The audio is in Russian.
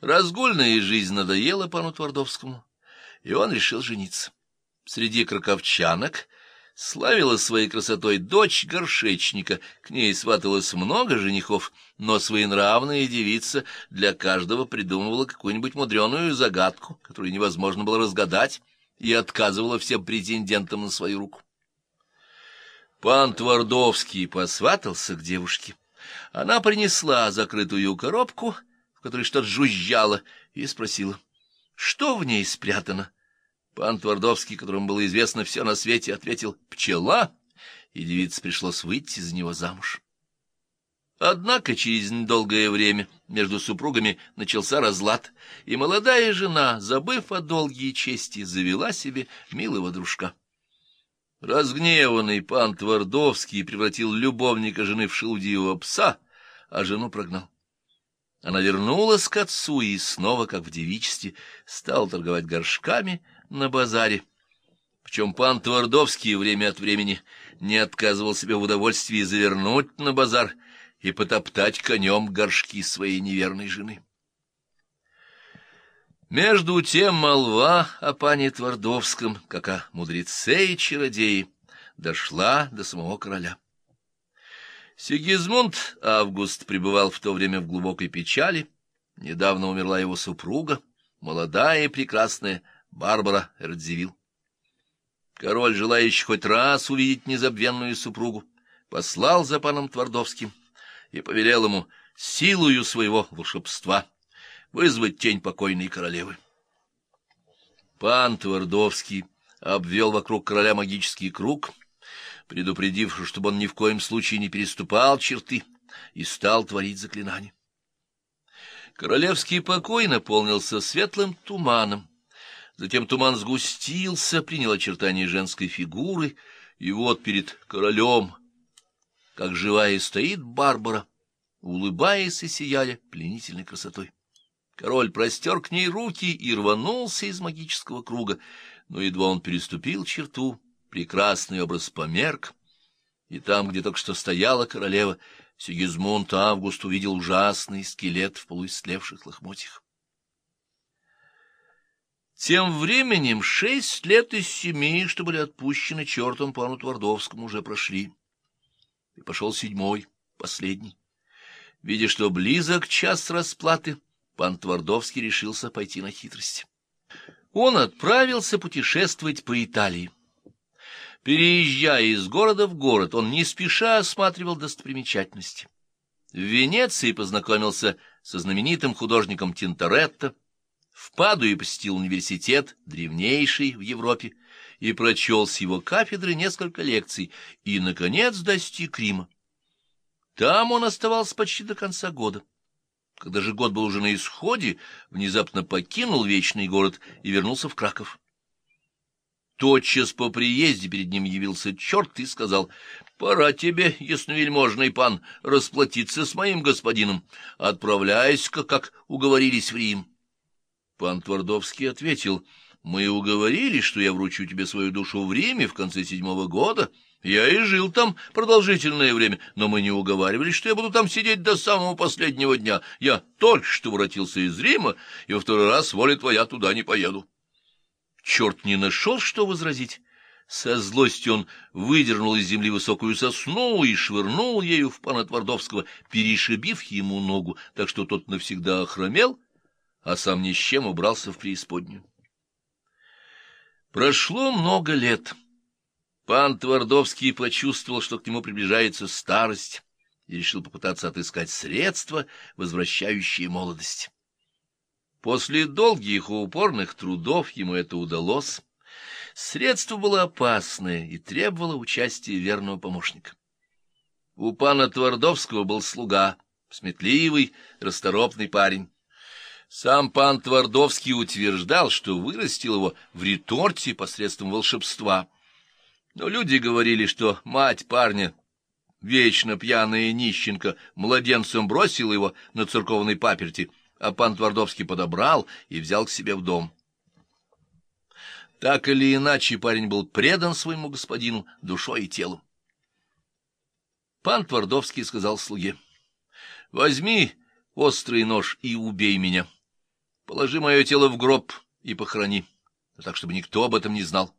Разгульная жизнь надоела пану Твардовскому, и он решил жениться. Среди краковчанок славила своей красотой дочь горшечника, к ней сваталось много женихов, но своенравная девица для каждого придумывала какую-нибудь мудреную загадку, которую невозможно было разгадать, и отказывала всем претендентам на свою руку. Пан Твардовский посватался к девушке. Она принесла закрытую коробку — которой что-то жужжало, и спросила, что в ней спрятано. Пан Твардовский, которому было известно все на свете, ответил «пчела», и девице пришлось выйти за него замуж. Однако через недолгое время между супругами начался разлад, и молодая жена, забыв о долгие чести, завела себе милого дружка. Разгневанный пан Твардовский превратил любовника жены в шелудивого пса, а жену прогнал. Она вернулась к отцу и снова, как в девичестве, стала торговать горшками на базаре. Причем пан Твардовский время от времени не отказывал себе в удовольствии завернуть на базар и потоптать конем горшки своей неверной жены. Между тем молва о пане Твардовском, как о мудреце и чародее, дошла до самого короля. Сигизмунд Август пребывал в то время в глубокой печали. Недавно умерла его супруга, молодая и прекрасная Барбара Эрдзивилл. Король, желающий хоть раз увидеть незабвенную супругу, послал за паном Твардовским и повелел ему силою своего волшебства вызвать тень покойной королевы. Пан Твардовский обвел вокруг короля магический круг — предупредив, чтобы он ни в коем случае не переступал черты, и стал творить заклинание. Королевский покой наполнился светлым туманом. Затем туман сгустился, принял очертания женской фигуры, и вот перед королем, как живая, стоит Барбара, улыбаясь и сияя пленительной красотой. Король простер к ней руки и рванулся из магического круга, но едва он переступил черту, прекрасный образ померк, и там, где только что стояла королева, Сигизмунд Август увидел ужасный скелет в полуистлевших лохмотьях. Тем временем шесть лет из семи, что были отпущены чертом пану Твардовскому, уже прошли. И пошел седьмой, последний. Видя, что близок час расплаты, пан Твардовский решился пойти на хитрость. Он отправился путешествовать по Италии. Переезжая из города в город, он не спеша осматривал достопримечательности. В Венеции познакомился со знаменитым художником Тинторетто, в Падуе посетил университет, древнейший в Европе, и прочел с его кафедры несколько лекций, и, наконец, достиг Рима. Там он оставался почти до конца года. Когда же год был уже на исходе, внезапно покинул вечный город и вернулся в Краков. Тотчас по приезде перед ним явился черт и сказал, «Пора тебе, ясновельможный пан, расплатиться с моим господином. Отправляйся-ка, как уговорились в Рим». Пан Твардовский ответил, «Мы уговорились, что я вручу тебе свою душу в Риме в конце седьмого года. Я и жил там продолжительное время, но мы не уговаривались, что я буду там сидеть до самого последнего дня. Я только что воротился из Рима, и во второй раз, воля твоя, туда не поеду». Черт не нашел, что возразить. Со злостью он выдернул из земли высокую сосну и швырнул ею в пана Твардовского, перешибив ему ногу, так что тот навсегда охромел, а сам ни с чем убрался в преисподнюю. Прошло много лет. Пан Твардовский почувствовал, что к нему приближается старость, и решил попытаться отыскать средства, возвращающие молодость. После долгих и упорных трудов ему это удалось. Средство было опасное и требовало участия верного помощника. У пана Твардовского был слуга, сметливый, расторопный парень. Сам пан Твардовский утверждал, что вырастил его в реторте посредством волшебства. Но люди говорили, что мать парня, вечно пьяная нищенка, младенцем бросила его на церковной паперти — а пан Твардовский подобрал и взял к себе в дом. Так или иначе, парень был предан своему господину душой и телом. Пан Твардовский сказал слуге, — Возьми острый нож и убей меня. Положи мое тело в гроб и похорони, так, чтобы никто об этом не знал.